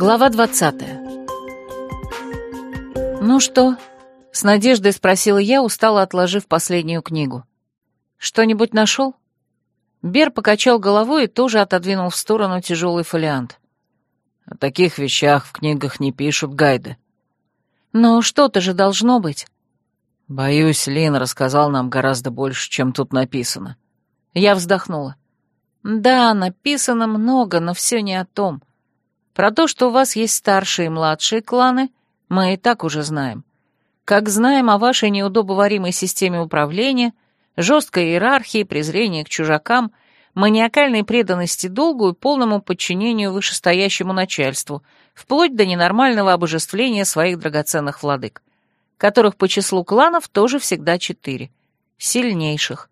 Глава двадцатая. «Ну что?» — с надеждой спросила я, устало отложив последнюю книгу. «Что-нибудь нашел?» Бер покачал головой и тоже отодвинул в сторону тяжелый фолиант. «О таких вещах в книгах не пишут гайды». «Но что-то же должно быть». «Боюсь, Лин рассказал нам гораздо больше, чем тут написано». Я вздохнула. «Да, написано много, но все не о том. Про то, что у вас есть старшие и младшие кланы, мы и так уже знаем. Как знаем о вашей неудобоваримой системе управления, жесткой иерархии, презрении к чужакам, маниакальной преданности долгу и полному подчинению вышестоящему начальству, вплоть до ненормального обожествления своих драгоценных владык которых по числу кланов тоже всегда четыре. Сильнейших.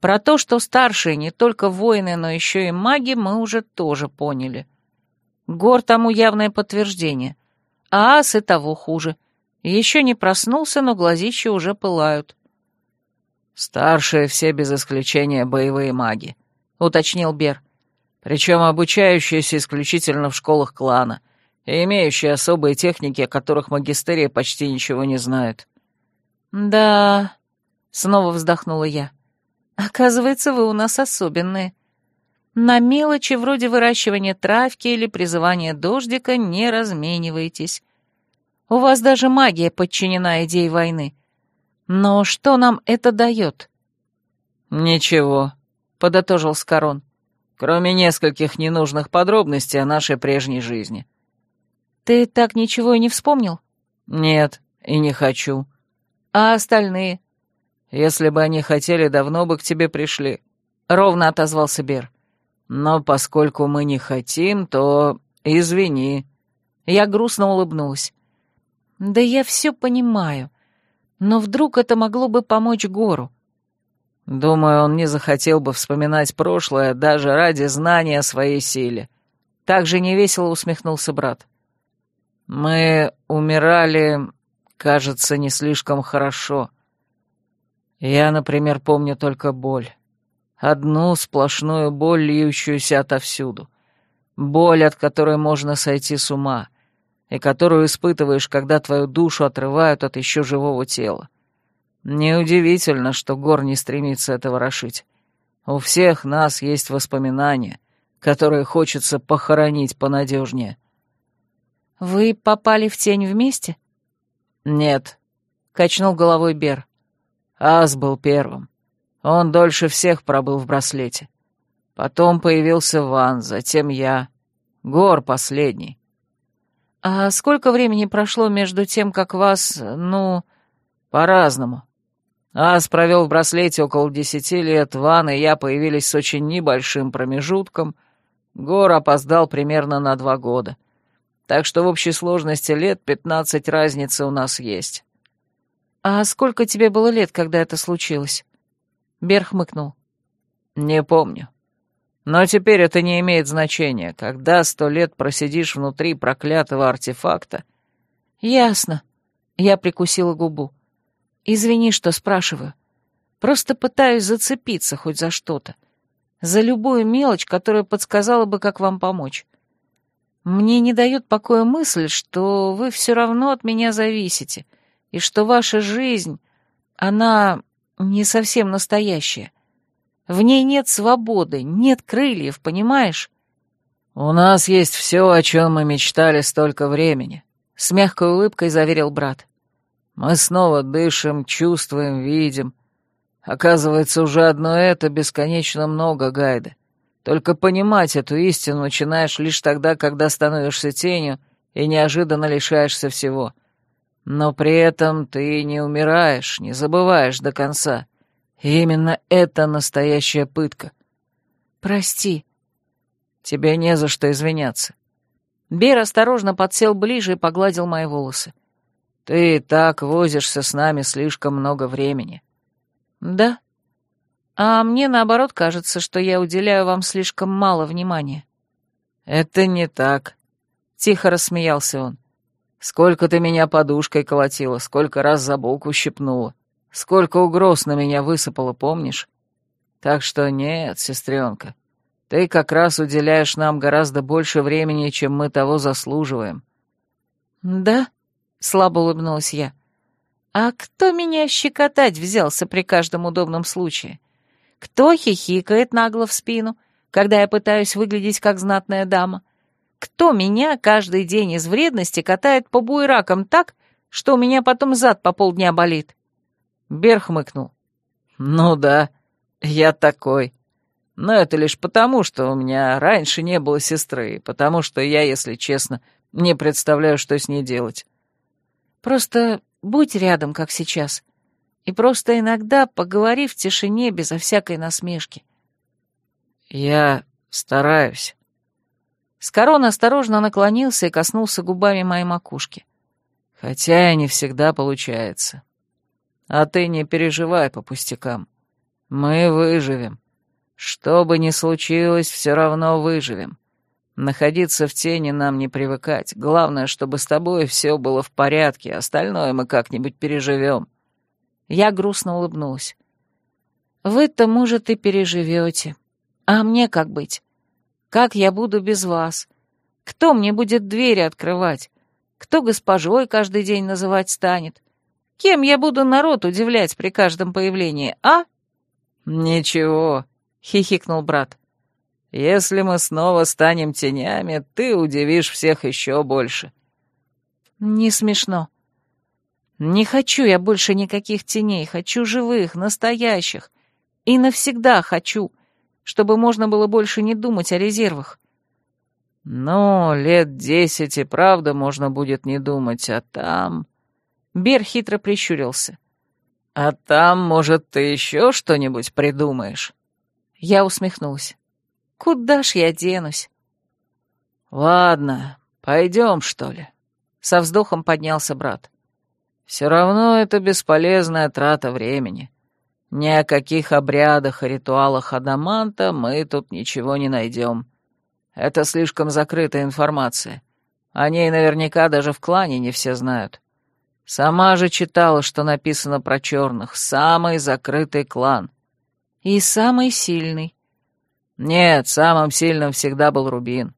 Про то, что старшие не только воины, но еще и маги, мы уже тоже поняли. Гор тому явное подтверждение. А ас и того хуже. Еще не проснулся, но глазища уже пылают. «Старшие все без исключения боевые маги», — уточнил Бер. «Причем обучающиеся исключительно в школах клана — и имеющие особые техники, о которых магистерия почти ничего не знает». «Да...» — снова вздохнула я. «Оказывается, вы у нас особенные. На мелочи вроде выращивания травки или призывания дождика не размениваетесь. У вас даже магия подчинена идее войны. Но что нам это дает?» «Ничего», — подытожил Скорон, «кроме нескольких ненужных подробностей о нашей прежней жизни. «Ты так ничего и не вспомнил?» «Нет, и не хочу». «А остальные?» «Если бы они хотели, давно бы к тебе пришли», — ровно отозвался Бер. «Но поскольку мы не хотим, то извини». Я грустно улыбнулась. «Да я все понимаю, но вдруг это могло бы помочь Гору?» «Думаю, он не захотел бы вспоминать прошлое даже ради знания о своей силе». Так же невесело усмехнулся брат. Мы умирали, кажется, не слишком хорошо. Я, например, помню только боль. Одну сплошную боль, льющуюся отовсюду. Боль, от которой можно сойти с ума, и которую испытываешь, когда твою душу отрывают от еще живого тела. Неудивительно, что Гор не стремится это ворошить. У всех нас есть воспоминания, которые хочется похоронить понадежнее. «Вы попали в тень вместе?» «Нет», — качнул головой Бер. «Ас был первым. Он дольше всех пробыл в браслете. Потом появился Ван, затем я. Гор последний». «А сколько времени прошло между тем, как вас, ну...» «По-разному. Ас провел в браслете около десяти лет, Ван и я появились с очень небольшим промежутком. Гор опоздал примерно на два года так что в общей сложности лет пятнадцать разницы у нас есть». «А сколько тебе было лет, когда это случилось?» Бер хмыкнул. «Не помню. Но теперь это не имеет значения. Когда сто лет просидишь внутри проклятого артефакта...» «Ясно». Я прикусила губу. «Извини, что спрашиваю. Просто пытаюсь зацепиться хоть за что-то. За любую мелочь, которая подсказала бы, как вам помочь. Мне не дает покоя мысль, что вы все равно от меня зависите, и что ваша жизнь, она не совсем настоящая. В ней нет свободы, нет крыльев, понимаешь? «У нас есть все, о чем мы мечтали столько времени», — с мягкой улыбкой заверил брат. «Мы снова дышим, чувствуем, видим. Оказывается, уже одно это бесконечно много, Гайда. Только понимать эту истину начинаешь лишь тогда, когда становишься тенью и неожиданно лишаешься всего. Но при этом ты не умираешь, не забываешь до конца. И именно это настоящая пытка. Прости. Тебе не за что извиняться. Бер осторожно подсел ближе и погладил мои волосы. Ты так возишься с нами слишком много времени. Да, а мне, наоборот, кажется, что я уделяю вам слишком мало внимания». «Это не так», — тихо рассмеялся он. «Сколько ты меня подушкой колотила, сколько раз за бок ущипнула, сколько угроз на меня высыпало, помнишь? Так что нет, сестренка, Ты как раз уделяешь нам гораздо больше времени, чем мы того заслуживаем». «Да?» — слабо улыбнулась я. «А кто меня щекотать взялся при каждом удобном случае? Кто хихикает нагло в спину, когда я пытаюсь выглядеть как знатная дама? Кто меня каждый день из вредности катает по буеракам так, что у меня потом зад по полдня болит?» Бер хмыкнул. «Ну да, я такой. Но это лишь потому, что у меня раньше не было сестры, потому что я, если честно, не представляю, что с ней делать. Просто будь рядом, как сейчас, и просто иногда поговори в тишине безо всякой насмешки. Я стараюсь. Скорон осторожно наклонился и коснулся губами моей макушки. Хотя и не всегда получается. А ты не переживай по пустякам. Мы выживем. Что бы ни случилось, все равно выживем. Находиться в тени нам не привыкать. Главное, чтобы с тобой все было в порядке, остальное мы как-нибудь переживем. Я грустно улыбнулась. Вы-то, может, и переживете. А мне как быть? Как я буду без вас? Кто мне будет двери открывать? Кто госпожой каждый день называть станет? Кем я буду народ удивлять при каждом появлении, а? Ничего, — хихикнул брат. «Если мы снова станем тенями, ты удивишь всех еще больше». «Не смешно. Не хочу я больше никаких теней, хочу живых, настоящих. И навсегда хочу, чтобы можно было больше не думать о резервах». «Ну, лет десять и правда можно будет не думать, а там...» Бер хитро прищурился. «А там, может, ты еще что-нибудь придумаешь?» Я усмехнулась. «Куда ж я денусь?» «Ладно, пойдем, что ли?» Со вздохом поднялся брат. «Все равно это бесполезная трата времени. Ни о каких обрядах и ритуалах Адаманта мы тут ничего не найдем. Это слишком закрытая информация. О ней наверняка даже в клане не все знают. Сама же читала, что написано про черных. Самый закрытый клан. И самый сильный. Нет, самым сильным всегда был Рубин.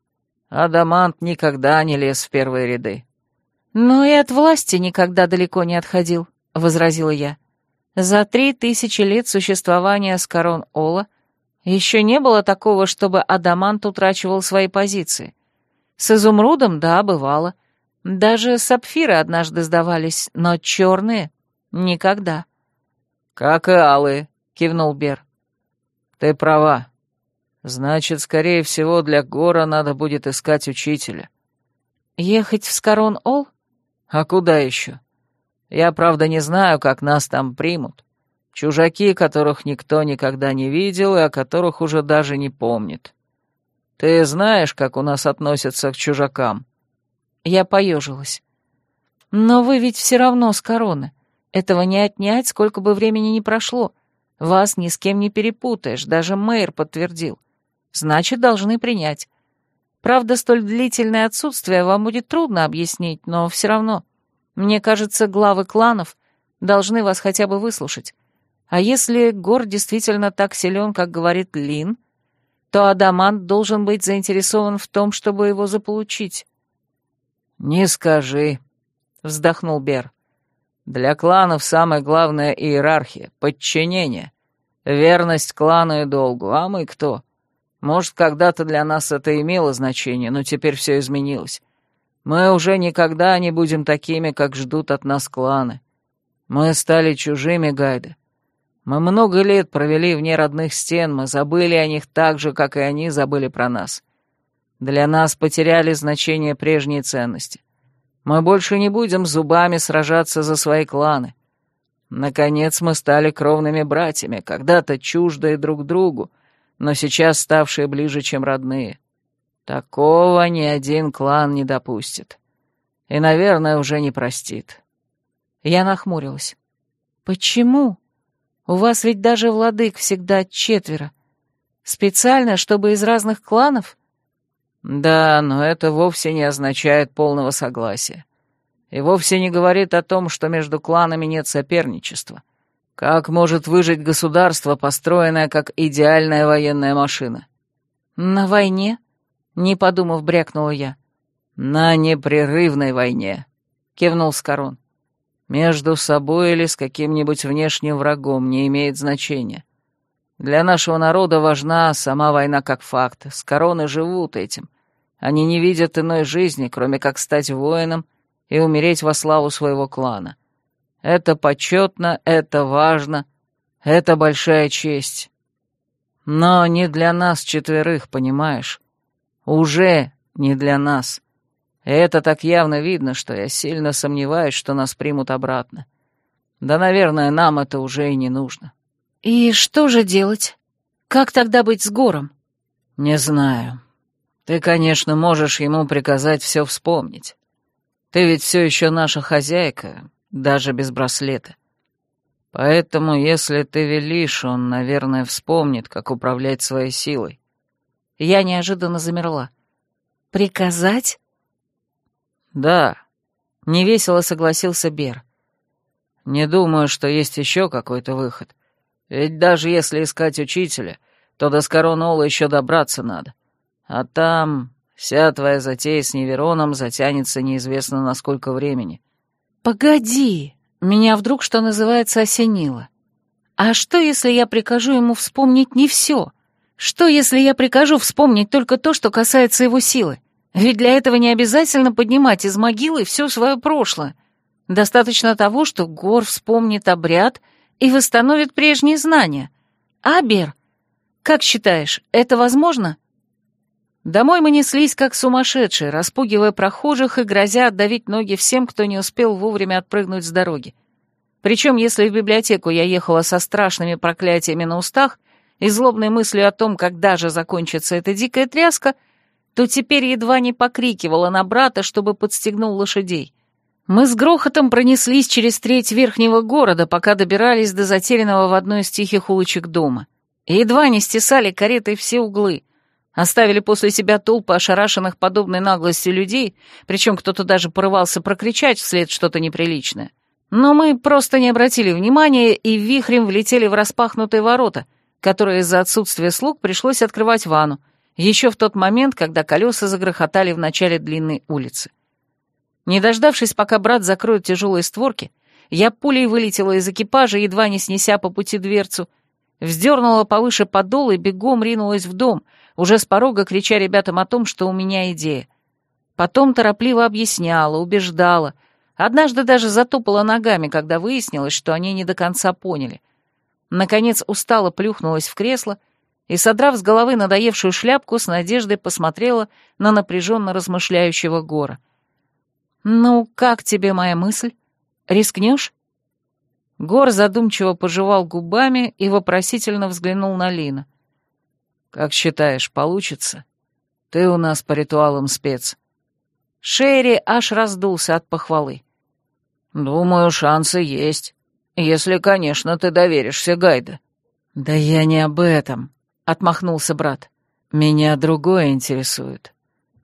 Адамант никогда не лез в первые ряды. Но и от власти никогда далеко не отходил, — возразила я. За три тысячи лет существования Скорон Ола еще не было такого, чтобы Адамант утрачивал свои позиции. С изумрудом, да, бывало. Даже сапфиры однажды сдавались, но черные — никогда. «Как и алые», — кивнул Бер. «Ты права. Значит, скорее всего, для Гора надо будет искать учителя». «Ехать в Скорон-Ол?» «А куда еще? Я, правда, не знаю, как нас там примут. Чужаки, которых никто никогда не видел и о которых уже даже не помнит. Ты знаешь, как у нас относятся к чужакам?» Я поежилась. «Но вы ведь все равно с короны. Этого не отнять, сколько бы времени ни прошло. Вас ни с кем не перепутаешь, даже мэр подтвердил. Значит, должны принять. Правда, столь длительное отсутствие вам будет трудно объяснить, но все равно. Мне кажется, главы кланов должны вас хотя бы выслушать. А если Гор действительно так силен, как говорит Лин, то Адамант должен быть заинтересован в том, чтобы его заполучить. «Не скажи», — вздохнул Бер. Для кланов самая главная иерархия, подчинение, верность клану и долгу. А мы кто? Может, когда-то для нас это имело значение, но теперь все изменилось. Мы уже никогда не будем такими, как ждут от нас кланы. Мы стали чужими, Гайда. Мы много лет провели вне родных стен, мы забыли о них так же, как и они забыли про нас. Для нас потеряли значение прежние ценности. Мы больше не будем зубами сражаться за свои кланы. Наконец мы стали кровными братьями, когда-то чуждые друг другу, но сейчас ставшие ближе, чем родные. Такого ни один клан не допустит. И, наверное, уже не простит. Я нахмурилась. «Почему? У вас ведь даже владык всегда четверо. Специально, чтобы из разных кланов?» Да, но это вовсе не означает полного согласия. И вовсе не говорит о том, что между кланами нет соперничества. Как может выжить государство, построенное как идеальная военная машина? На войне? Не подумав, брякнула я. На непрерывной войне, кивнул Скорон. Между собой или с каким-нибудь внешним врагом не имеет значения. Для нашего народа важна сама война как факт. Скороны живут этим. Они не видят иной жизни, кроме как стать воином и умереть во славу своего клана. Это почетно, это важно, это большая честь. Но не для нас четверых, понимаешь? Уже не для нас. это так явно видно, что я сильно сомневаюсь, что нас примут обратно. Да, наверное, нам это уже и не нужно. И что же делать? Как тогда быть с Гором? Не знаю. Ты, конечно, можешь ему приказать все вспомнить. Ты ведь все еще наша хозяйка, даже без браслета. Поэтому, если ты велишь, он, наверное, вспомнит, как управлять своей силой. Я неожиданно замерла. «Приказать?» «Да», — невесело согласился Бер. «Не думаю, что есть еще какой-то выход. Ведь даже если искать учителя, то до Скоронола еще добраться надо. А там вся твоя затея с Невероном затянется неизвестно на сколько времени». «Погоди!» Меня вдруг, что называется, осенило. А что, если я прикажу ему вспомнить не все? Что, если я прикажу вспомнить только то, что касается его силы? Ведь для этого не обязательно поднимать из могилы все свое прошлое. Достаточно того, что Гор вспомнит обряд и восстановит прежние знания. Абер, как считаешь, это возможно? Домой мы неслись как сумасшедшие, распугивая прохожих и грозя отдавить ноги всем, кто не успел вовремя отпрыгнуть с дороги. Причем, если в библиотеку я ехала со страшными проклятиями на устах и злобной мыслью о том, когда же закончится эта дикая тряска, то теперь едва не покрикивала на брата, чтобы подстегнул лошадей. Мы с грохотом пронеслись через треть верхнего города, пока добирались до затерянного в одной из тихих улочек дома. И едва не стесали каретой все углы — Оставили после себя толпы ошарашенных подобной наглостью людей, причем кто-то даже порывался прокричать вслед что-то неприличное. Но мы просто не обратили внимания и вихрем влетели в распахнутые ворота, которые из-за отсутствия слуг пришлось открывать ванну, еще в тот момент, когда колеса загрохотали в начале длинной улицы. Не дождавшись, пока брат закроет тяжелые створки, я пулей вылетела из экипажа, едва не снеся по пути дверцу, вздернула повыше подол и бегом ринулась в дом — уже с порога крича ребятам о том, что у меня идея. Потом торопливо объясняла, убеждала. Однажды даже затопала ногами, когда выяснилось, что они не до конца поняли. Наконец устало плюхнулась в кресло и, содрав с головы надоевшую шляпку, с надеждой посмотрела на напряженно размышляющего Гора. «Ну, как тебе моя мысль? Рискнешь?» Гор задумчиво пожевал губами и вопросительно взглянул на Лина. Как считаешь, получится? Ты у нас по ритуалам спец. Шерри аж раздулся от похвалы. Думаю, шансы есть. Если, конечно, ты доверишься Гайда. Да я не об этом, отмахнулся брат. Меня другое интересует.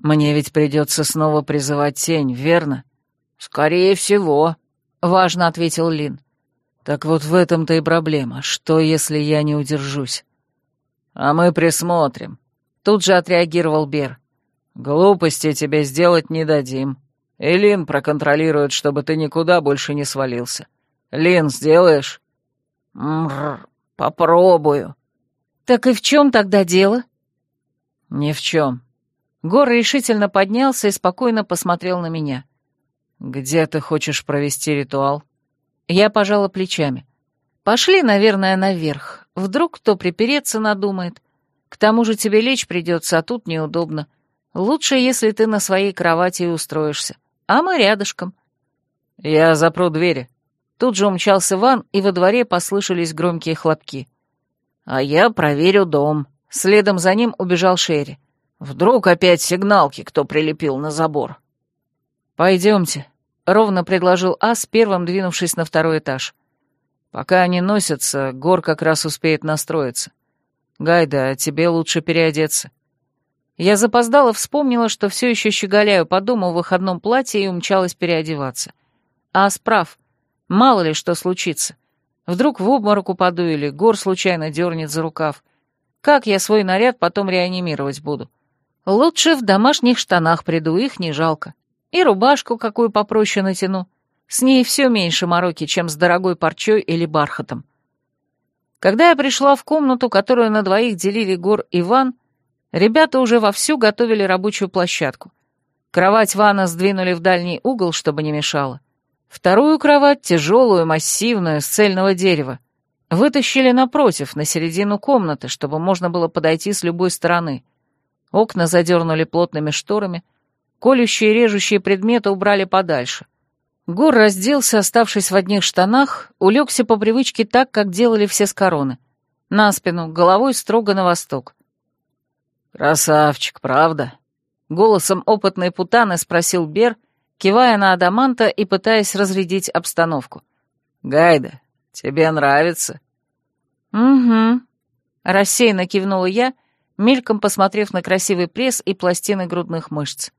Мне ведь придется снова призывать тень, верно? Скорее всего, важно ответил Лин. Так вот в этом-то и проблема. Что, если я не удержусь? «А мы присмотрим», — тут же отреагировал Бер. «Глупости тебе сделать не дадим. И Лин проконтролирует, чтобы ты никуда больше не свалился. Лин, сделаешь?» «Мрр, попробую». «Так и в чем тогда дело?» «Ни в чем». Гор решительно поднялся и спокойно посмотрел на меня. «Где ты хочешь провести ритуал?» Я пожала плечами. «Пошли, наверное, наверх. Вдруг кто припереться надумает. К тому же тебе лечь придется, а тут неудобно. Лучше, если ты на своей кровати и устроишься. А мы рядышком. Я запру двери. Тут же умчался Ван, и во дворе послышались громкие хлопки. А я проверю дом. Следом за ним убежал Шерри. Вдруг опять сигналки кто прилепил на забор. «Пойдемте», — ровно предложил Ас, первым двинувшись на второй этаж. Пока они носятся, Гор как раз успеет настроиться. Гайда, тебе лучше переодеться. Я запоздала, вспомнила, что все еще щеголяю по дому в выходном платье и умчалась переодеваться. А справ, мало ли что случится. Вдруг в обморок упаду или Гор случайно дернет за рукав. Как я свой наряд потом реанимировать буду? Лучше в домашних штанах приду, их не жалко. И рубашку какую попроще натяну. С ней все меньше мороки, чем с дорогой парчой или бархатом. Когда я пришла в комнату, которую на двоих делили Гор и Ван, ребята уже вовсю готовили рабочую площадку. Кровать Вана сдвинули в дальний угол, чтобы не мешало. Вторую кровать, тяжелую, массивную, с цельного дерева, вытащили напротив, на середину комнаты, чтобы можно было подойти с любой стороны. Окна задернули плотными шторами, колющие и режущие предметы убрали подальше. Гор разделся, оставшись в одних штанах, улегся по привычке так, как делали все с короны. На спину, головой строго на восток. «Красавчик, правда?» Голосом опытной путаны спросил Бер, кивая на Адаманта и пытаясь разрядить обстановку. «Гайда, тебе нравится?» «Угу», — рассеянно кивнула я, мельком посмотрев на красивый пресс и пластины грудных мышц.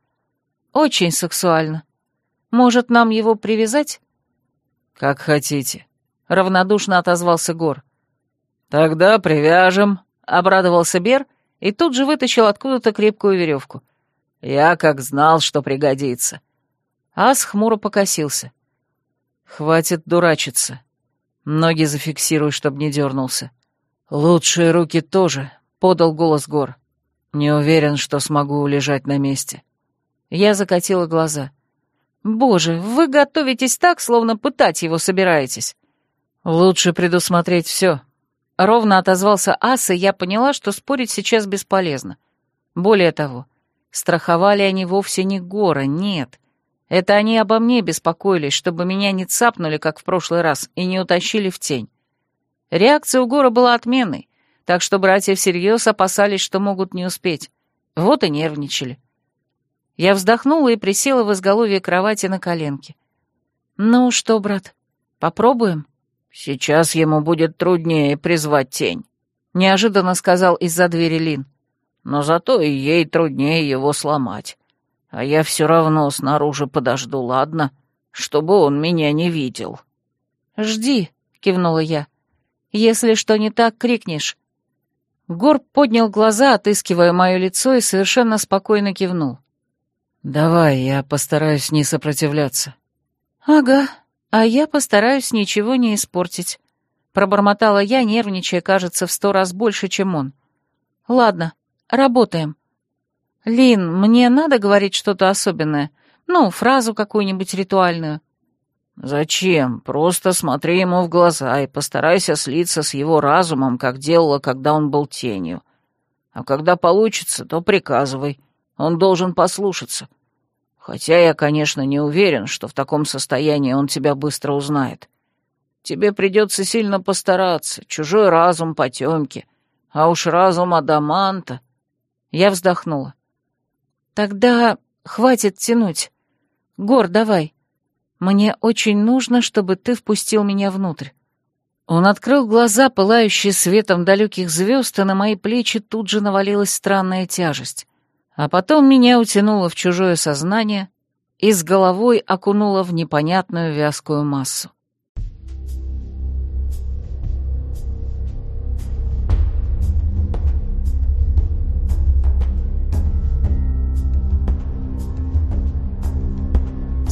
«Очень сексуально. Может, нам его привязать?» «Как хотите», — равнодушно отозвался Гор. «Тогда привяжем», — обрадовался Бер и тут же вытащил откуда-то крепкую веревку. «Я как знал, что пригодится». Ас хмуро покосился. «Хватит дурачиться. Ноги зафиксируй, чтоб не дернулся. Лучшие руки тоже», — подал голос Гор. «Не уверен, что смогу лежать на месте». Я закатила глаза. «Боже, вы готовитесь так, словно пытать его собираетесь». «Лучше предусмотреть все». Ровно отозвался Ас, и я поняла, что спорить сейчас бесполезно. Более того, страховали они вовсе не Гора, нет. Это они обо мне беспокоились, чтобы меня не цапнули, как в прошлый раз, и не утащили в тень. Реакция у Гора была отменной, так что братья всерьез опасались, что могут не успеть. Вот и нервничали. Я вздохнула и присела в изголовье кровати на коленке. «Ну что, брат, попробуем?» «Сейчас ему будет труднее призвать тень», — неожиданно сказал из-за двери Лин. «Но зато и ей труднее его сломать. А я все равно снаружи подожду, ладно? Чтобы он меня не видел». «Жди», — кивнула я. «Если что не так, крикнешь». Гор поднял глаза, отыскивая мое лицо, и совершенно спокойно кивнул. «Давай, я постараюсь не сопротивляться». «Ага, а я постараюсь ничего не испортить», — пробормотала я, нервничая, кажется, в сто раз больше, чем он. «Ладно, работаем». «Лин, мне надо говорить что-то особенное? Ну, фразу какую-нибудь ритуальную?» «Зачем? Просто смотри ему в глаза и постарайся слиться с его разумом, как делала, когда он был тенью. А когда получится, то приказывай. Он должен послушаться. Хотя я, конечно, не уверен, что в таком состоянии он тебя быстро узнает. Тебе придется сильно постараться, чужой разум потемки, а уж разум Адаманта...» Я вздохнула. Тогда хватит тянуть. Гор, давай. Мне очень нужно, чтобы ты впустил меня внутрь. Он открыл глаза, пылающие светом далеких звезд, и на мои плечи тут же навалилась странная тяжесть. А потом меня утянуло в чужое сознание и с головой окунуло в непонятную вязкую массу.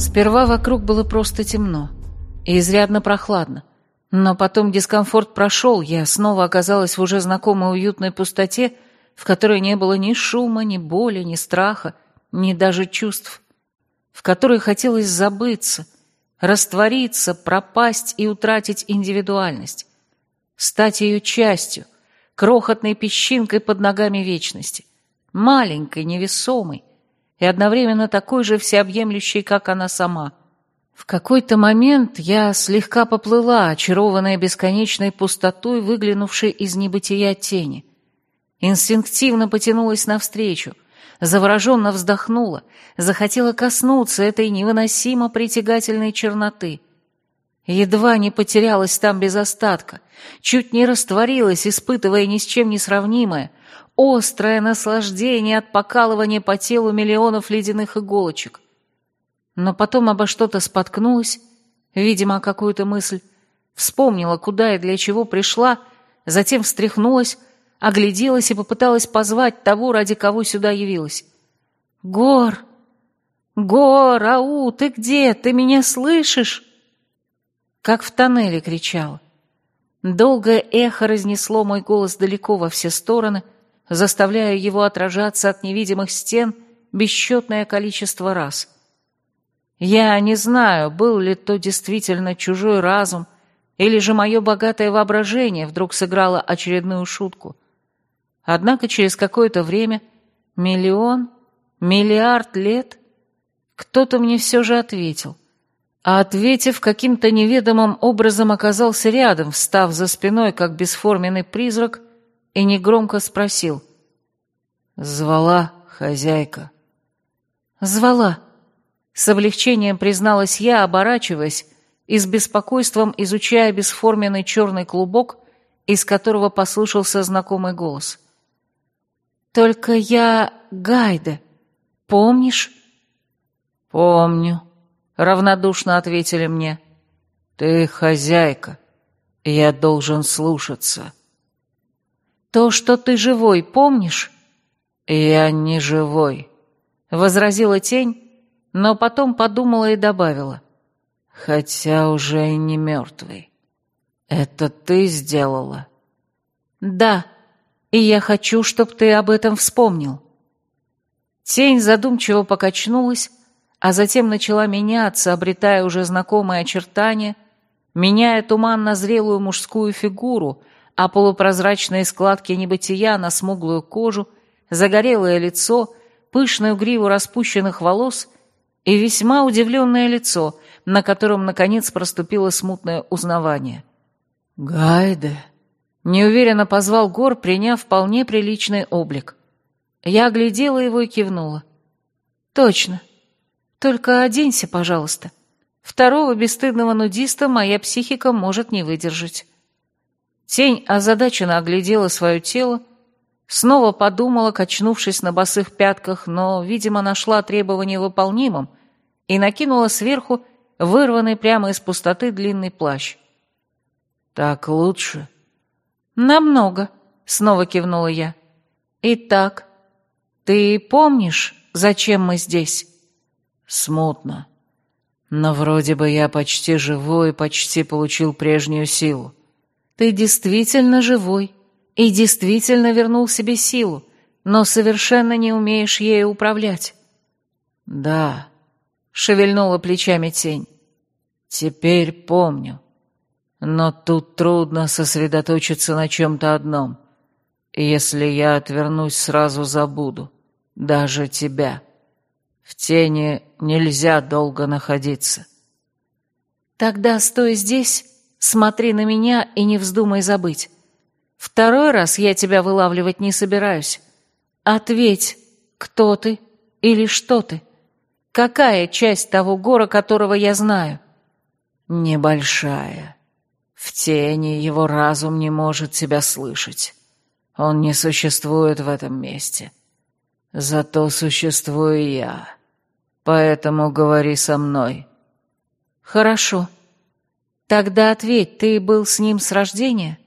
Сперва вокруг было просто темно и изрядно прохладно. Но потом дискомфорт прошел, я снова оказалась в уже знакомой уютной пустоте, в которой не было ни шума, ни боли, ни страха, ни даже чувств, в которой хотелось забыться, раствориться, пропасть и утратить индивидуальность, стать ее частью, крохотной песчинкой под ногами вечности, маленькой, невесомой, и одновременно такой же всеобъемлющей, как она сама. В какой-то момент я слегка поплыла, очарованная бесконечной пустотой, выглянувшей из небытия тени. Инстинктивно потянулась навстречу, завороженно вздохнула, захотела коснуться этой невыносимо притягательной черноты. Едва не потерялась там без остатка, чуть не растворилась, испытывая ни с чем не сравнимое, острое наслаждение от покалывания по телу миллионов ледяных иголочек. Но потом обо что-то споткнулась, видимо, о какую-то мысль, вспомнила, куда и для чего пришла, затем встряхнулась, огляделась и попыталась позвать того, ради кого сюда явилась. «Гор! Гор, ау, ты где? Ты меня слышишь?» Как в тоннеле кричала. Долгое эхо разнесло мой голос далеко во все стороны, заставляя его отражаться от невидимых стен бесчетное количество раз. Я не знаю, был ли то действительно чужой разум, или же мое богатое воображение вдруг сыграло очередную шутку. Однако через какое-то время, миллион, миллиард лет, кто-то мне все же ответил. А ответив, каким-то неведомым образом оказался рядом, встав за спиной, как бесформенный призрак, и негромко спросил. «Звала хозяйка?» «Звала», — с облегчением призналась я, оборачиваясь и с беспокойством изучая бесформенный черный клубок, из которого послышался знакомый голос. «Только я Гайде, помнишь?» «Помню», — равнодушно ответили мне. «Ты хозяйка, я должен слушаться». «То, что ты живой, помнишь?» «Я не живой», — возразила тень, но потом подумала и добавила. «Хотя уже и не мертвый. Это ты сделала?» «Да, и я хочу, чтобы ты об этом вспомнил». Тень задумчиво покачнулась, а затем начала меняться, обретая уже знакомые очертания, меняя туман на зрелую мужскую фигуру, а полупрозрачные складки небытия на смуглую кожу, загорелое лицо, пышную гриву распущенных волос и весьма удивленное лицо, на котором, наконец, проступило смутное узнавание. «Гайде!» — неуверенно позвал Гор, приняв вполне приличный облик. Я оглядела его и кивнула. «Точно. Только оденься, пожалуйста. Второго бесстыдного нудиста моя психика может не выдержать». Тень озадаченно оглядела свое тело, снова подумала, качнувшись на босых пятках, но, видимо, нашла требование выполнимым и накинула сверху вырванный прямо из пустоты длинный плащ. «Так лучше?» «Намного», — снова кивнула я. «Итак, ты помнишь, зачем мы здесь?» «Смутно. Но вроде бы я почти живой и почти получил прежнюю силу. Ты действительно живой и действительно вернул себе силу, но совершенно не умеешь ею управлять. Да, шевельнула плечами тень. Теперь помню. Но тут трудно сосредоточиться на чем-то одном. Если я отвернусь, сразу забуду. Даже тебя. В тени нельзя долго находиться. Тогда стой здесь Смотри на меня и не вздумай забыть. Второй раз я тебя вылавливать не собираюсь. Ответь, кто ты или что ты? Какая часть того гора, которого я знаю? Небольшая. В тени его разум не может тебя слышать. Он не существует в этом месте. Зато существую я. Поэтому говори со мной. Хорошо. Тогда ответь, ты был с ним с рождения?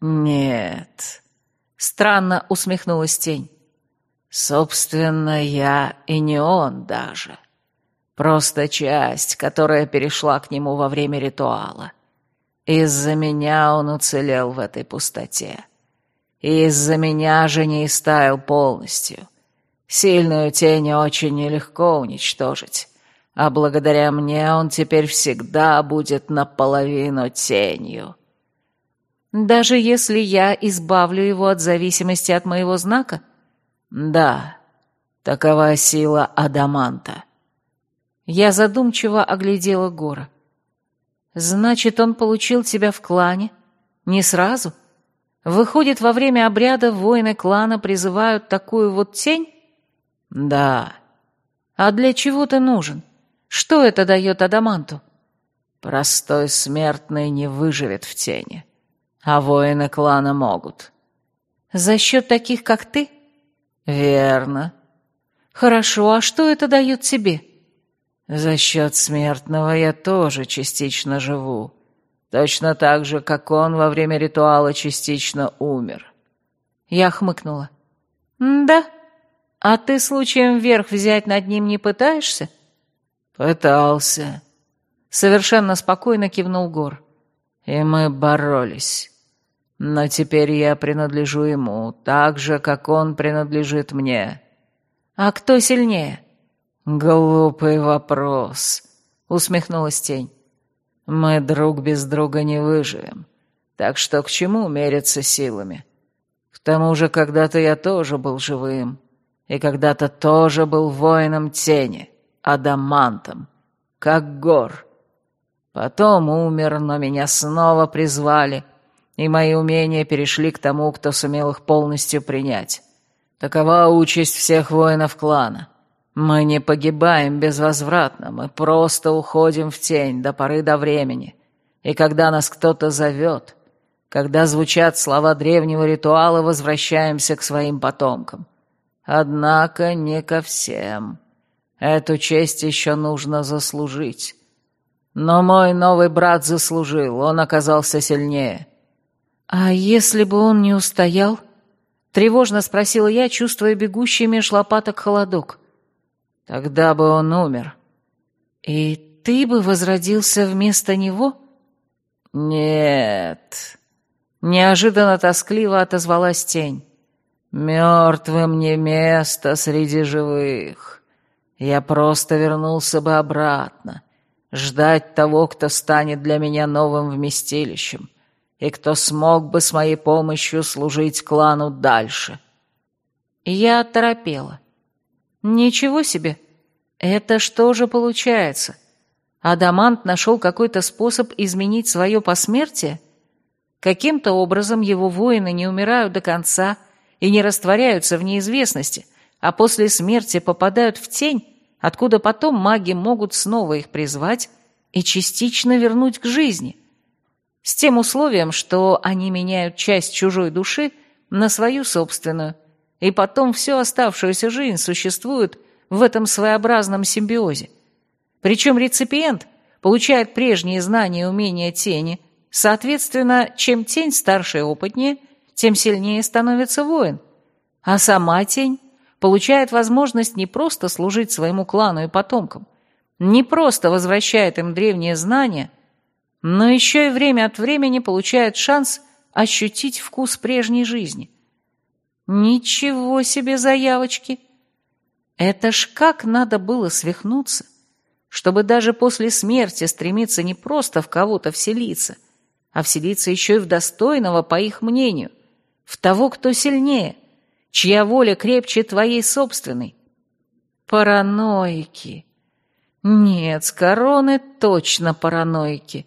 Нет. Странно усмехнулась тень. Собственно, я и не он даже. Просто часть, которая перешла к нему во время ритуала. Из-за меня он уцелел в этой пустоте. Из-за меня же не истаял полностью. Сильную тень очень нелегко уничтожить а благодаря мне он теперь всегда будет наполовину тенью. Даже если я избавлю его от зависимости от моего знака? Да, такова сила Адаманта. Я задумчиво оглядела Гора. Значит, он получил тебя в клане? Не сразу? Выходит, во время обряда воины клана призывают такую вот тень? Да. А для чего ты нужен? Что это дает Адаманту? Простой смертный не выживет в тени, а воины клана могут. За счет таких, как ты? Верно. Хорошо, а что это дает тебе? За счет смертного я тоже частично живу. Точно так же, как он во время ритуала частично умер. Я хмыкнула. «Да? А ты случаем вверх взять над ним не пытаешься?» «Пытался», — совершенно спокойно кивнул Гор. «И мы боролись. Но теперь я принадлежу ему, так же, как он принадлежит мне». «А кто сильнее?» «Глупый вопрос», — усмехнулась тень. «Мы друг без друга не выживем, так что к чему мериться силами? К тому же когда-то я тоже был живым, и когда-то тоже был воином тени, адамантом, как гор. Потом умер, но меня снова призвали, и мои умения перешли к тому, кто сумел их полностью принять. Такова участь всех воинов клана». Мы не погибаем безвозвратно, мы просто уходим в тень до поры до времени. И когда нас кто-то зовет, когда звучат слова древнего ритуала, возвращаемся к своим потомкам. Однако не ко всем. Эту честь еще нужно заслужить. Но мой новый брат заслужил, он оказался сильнее. «А если бы он не устоял?» — тревожно спросила я, чувствуя бегущий меж лопаток холодок. Тогда бы он умер. И ты бы возродился вместо него? Нет. Неожиданно тоскливо отозвалась тень. Мертвым не место среди живых. Я просто вернулся бы обратно. Ждать того, кто станет для меня новым вместилищем и кто смог бы с моей помощью служить клану дальше. Я оторопела. Ничего себе! Это что же получается? Адамант нашел какой-то способ изменить свое посмертие? Каким-то образом его воины не умирают до конца и не растворяются в неизвестности, а после смерти попадают в тень, откуда потом маги могут снова их призвать и частично вернуть к жизни. С тем условием, что они меняют часть чужой души на свою собственную – и потом всю оставшуюся жизнь существуют в этом своеобразном симбиозе. Причем реципиент получает прежние знания и умения тени, соответственно, чем тень старше и опытнее, тем сильнее становится воин. А сама тень получает возможность не просто служить своему клану и потомкам, не просто возвращает им древние знания, но еще и время от времени получает шанс ощутить вкус прежней жизни – Ничего себе заявочки! Это ж как надо было свихнуться, чтобы даже после смерти стремиться не просто в кого-то вселиться, а вселиться еще и в достойного, по их мнению, в того, кто сильнее, чья воля крепче твоей собственной. Параноики. Нет, с короны точно параноики.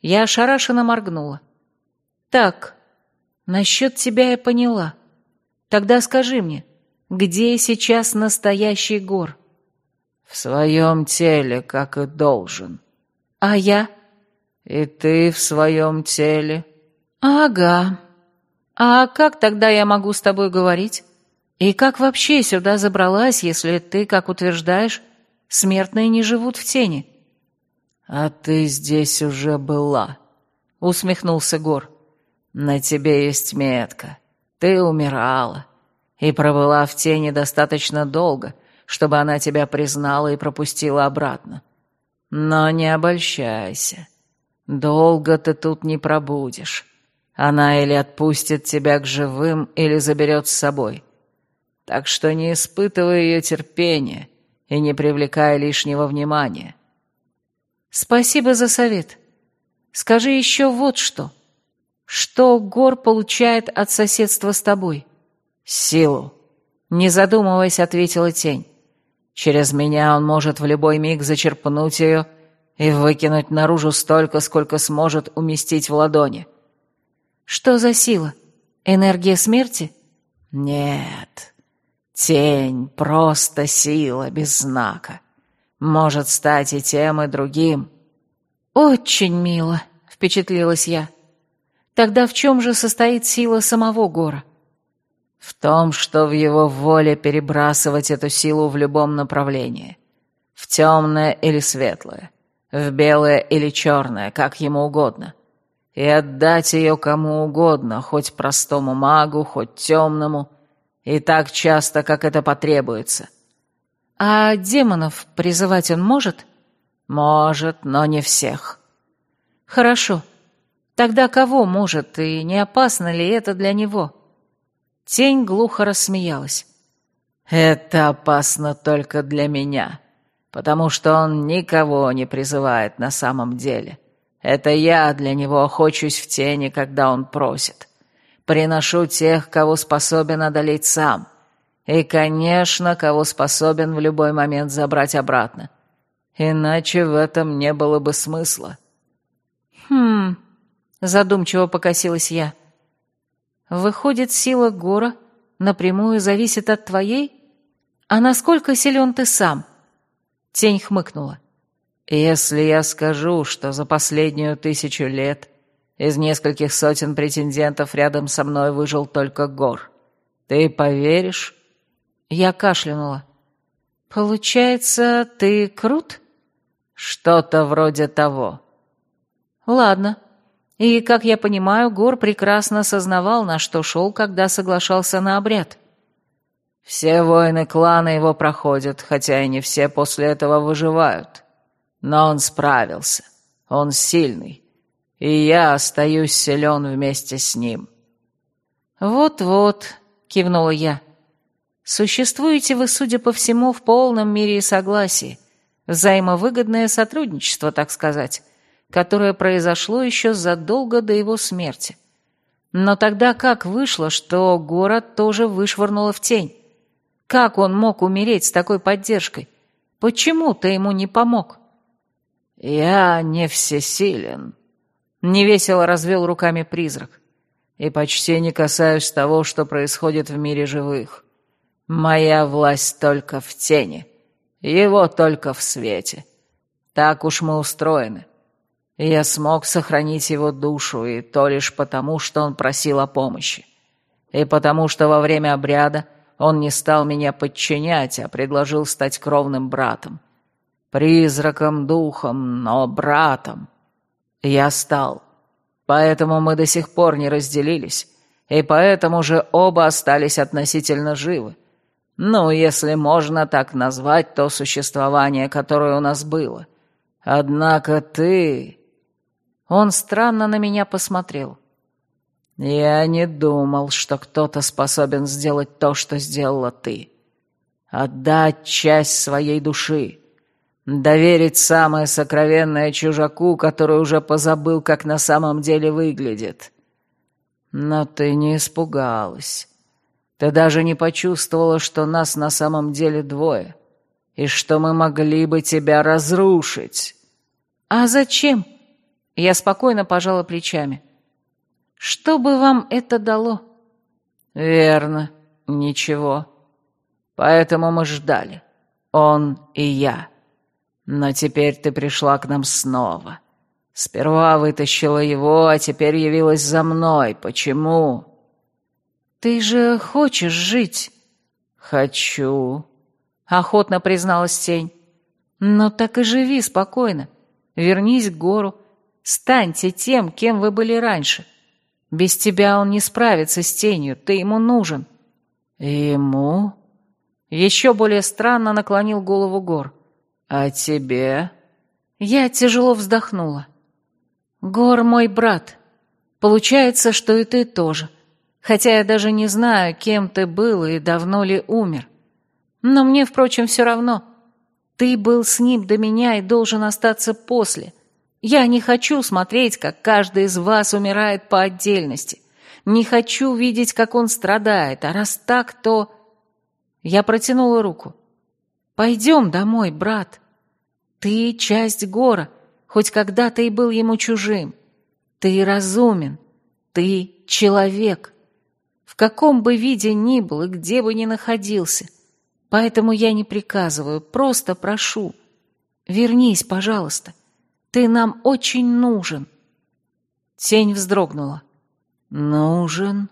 Я ошарашенно моргнула. Так, насчет тебя я поняла. — Тогда скажи мне, где сейчас настоящий гор?» «В своем теле, как и должен». «А я?» «И ты в своем теле». «Ага. А как тогда я могу с тобой говорить? И как вообще сюда забралась, если ты, как утверждаешь, смертные не живут в тени?» «А ты здесь уже была», — усмехнулся Гор. «На тебе есть метка. Ты умирала и пробыла в тени достаточно долго, чтобы она тебя признала и пропустила обратно. Но не обольщайся. Долго ты тут не пробудешь. Она или отпустит тебя к живым, или заберет с собой. Так что не испытывай ее терпения и не привлекай лишнего внимания. Спасибо за совет. Скажи еще вот что. Что Гор получает от соседства с тобой? Силу. Не задумываясь, ответила тень. Через меня он может в любой миг зачерпнуть ее и выкинуть наружу столько, сколько сможет уместить в ладони. Что за сила? Энергия смерти? Нет. Тень — просто сила без знака. Может стать и тем, и другим. Очень мило, впечатлилась я. Тогда в чем же состоит сила самого Гора? В том, что в его воле перебрасывать эту силу в любом направлении. В темное или светлое, в белое или черное, как ему угодно. И отдать ее кому угодно, хоть простому магу, хоть темному, и так часто, как это потребуется. А демонов призывать он может? Может, но не всех. Хорошо. Тогда кого может, и не опасно ли это для него? Тень глухо рассмеялась. Это опасно только для меня, потому что он никого не призывает на самом деле. Это я для него охочусь в тени, когда он просит. Приношу тех, кого способен одолеть сам. И, конечно, кого способен в любой момент забрать обратно. Иначе в этом не было бы смысла. Хм, задумчиво покосилась я. Выходит, сила Гора напрямую зависит от твоей? А насколько силен ты сам? Тень хмыкнула. Если я скажу, что за последнюю тысячу лет из нескольких сотен претендентов рядом со мной выжил только Гор, ты поверишь? Я кашлянула. «Получается, ты крут?» «Что-то вроде того». «Ладно. И, как я понимаю, Гор прекрасно осознавал, на что шел, когда соглашался на обряд». «Все воины клана его проходят, хотя и не все после этого выживают. Но он справился. Он сильный. И я остаюсь силен вместе с ним». «Вот-вот», — кивнула я. «Существуете вы, судя по всему, в полном мире и согласии. Взаимовыгодное сотрудничество, так сказать» которое произошло еще задолго до его смерти. Но тогда как вышло, что город тоже вышвырнуло в тень? Как он мог умереть с такой поддержкой? Почему ты ему не помог? «Я не всесилен», — невесело развел руками призрак, «и почти не касаюсь того, что происходит в мире живых. Моя власть только в тени, его только в свете. Так уж мы устроены. Я смог сохранить его душу, и то лишь потому, что он просил о помощи. И потому, что во время обряда он не стал меня подчинять, а предложил стать кровным братом. Призраком, духом, но братом. Я стал. Поэтому мы до сих пор не разделились, и поэтому же оба остались относительно живы. Ну, если можно так назвать то существование, которое у нас было. Однако ты... Он странно на меня посмотрел. «Я не думал, что кто-то способен сделать то, что сделала ты. Отдать часть своей души, доверить самое сокровенное чужаку, который уже позабыл, как на самом деле выглядит. Но ты не испугалась. Ты даже не почувствовала, что нас на самом деле двое, и что мы могли бы тебя разрушить». «А зачем?» Я спокойно пожала плечами. «Что бы вам это дало?» «Верно, ничего. Поэтому мы ждали. Он и я. Но теперь ты пришла к нам снова. Сперва вытащила его, а теперь явилась за мной. Почему?» «Ты же хочешь жить?» «Хочу», — охотно призналась тень. «Ну так и живи спокойно. Вернись к гору, Станьте тем, кем вы были раньше. Без тебя он не справится с тенью, ты ему нужен». «Ему?» Еще более странно наклонил голову Гор. «А тебе?» Я тяжело вздохнула. «Гор мой брат. Получается, что и ты тоже. Хотя я даже не знаю, кем ты был и давно ли умер. Но мне, впрочем, все равно. Ты был с ним до меня и должен остаться после. Я не хочу смотреть, как каждый из вас умирает по отдельности. Не хочу видеть, как он страдает, а раз так, то...» Я протянула руку. «Пойдем домой, брат. Ты часть гора, хоть когда-то и был ему чужим. Ты разумен, ты человек. В каком бы виде ни был и где бы ни находился. Поэтому я не приказываю, просто прошу. Вернись, пожалуйста». Ты нам очень нужен». Тень вздрогнула. «Нужен?»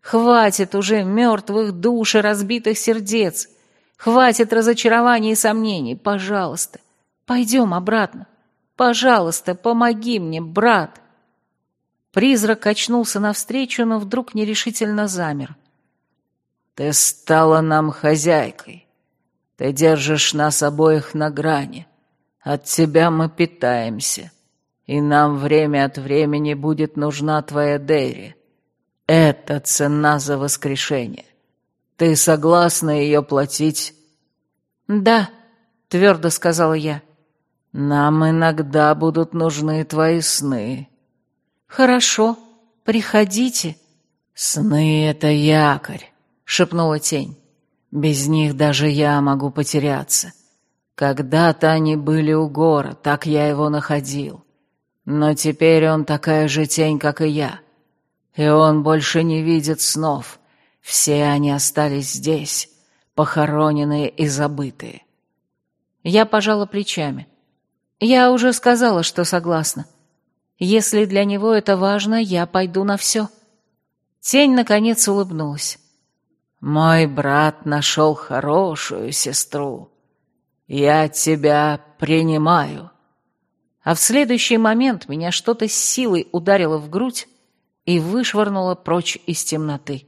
«Хватит уже мертвых душ и разбитых сердец. Хватит разочарований и сомнений. Пожалуйста, пойдем обратно. Пожалуйста, помоги мне, брат». Призрак качнулся навстречу, но вдруг нерешительно замер. «Ты стала нам хозяйкой. Ты держишь нас обоих на грани. От тебя мы питаемся, и нам время от времени будет нужна твоя Дейри. Это цена за воскрешение. Ты согласна ее платить?» «Да», — твердо сказала я. «Нам иногда будут нужны твои сны». «Хорошо, приходите». «Сны — это якорь», — шепнула тень. «Без них даже я могу потеряться. Когда-то они были у гора, так я его находил. Но теперь он такая же тень, как и я. И он больше не видит снов. Все они остались здесь, похороненные и забытые». Я пожала плечами. Я уже сказала, что согласна. Если для него это важно, я пойду на все. Тень, наконец, улыбнулась. «Мой брат нашел хорошую сестру. Я тебя принимаю». А в следующий момент меня что-то с силой ударило в грудь и вышвырнуло прочь из темноты.